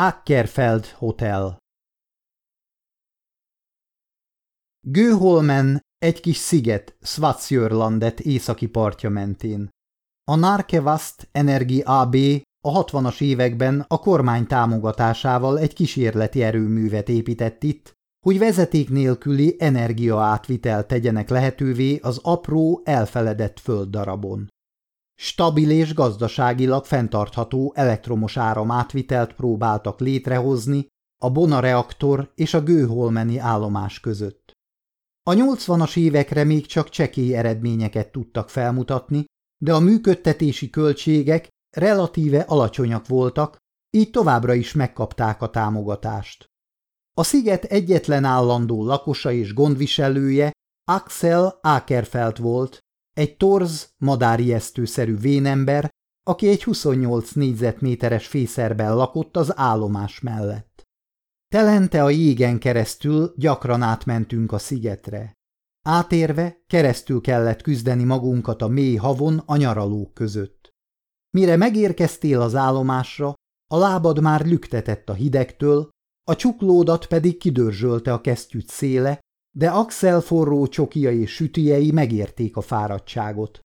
Ackerfeld Hotel Gőholmen egy kis sziget Swatsjörlandet északi partja mentén. A Narkevast Energi AB a 60-as években a kormány támogatásával egy kísérleti erőművet épített itt, hogy vezeték nélküli energiaátvitel tegyenek lehetővé az apró, elfeledett földdarabon. Stabil és gazdaságilag fenntartható elektromos áramátvitelt próbáltak létrehozni a Bona reaktor és a Gőholmeni állomás között. A 80-as évekre még csak csekély eredményeket tudtak felmutatni, de a működtetési költségek relatíve alacsonyak voltak, így továbbra is megkapták a támogatást. A sziget egyetlen állandó lakosa és gondviselője Axel Akerfeld volt, egy torz, madárijesztőszerű vénember, aki egy 28 négyzetméteres fészerben lakott az állomás mellett. Telente a jégen keresztül gyakran átmentünk a szigetre. Átérve keresztül kellett küzdeni magunkat a mély havon a nyaralók között. Mire megérkeztél az állomásra, a lábad már lüktetett a hidegtől, a csuklódat pedig kidörzsölte a kesztyűt széle, de Axel forró csokia és sütijei megérték a fáradtságot.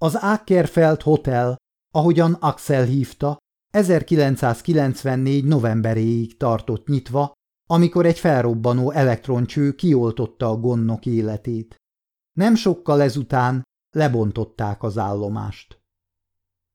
Az Ackerfeld Hotel, ahogyan Axel hívta, 1994 novemberéig tartott nyitva, amikor egy felrobbanó elektroncső kioltotta a gonnok életét. Nem sokkal ezután lebontották az állomást.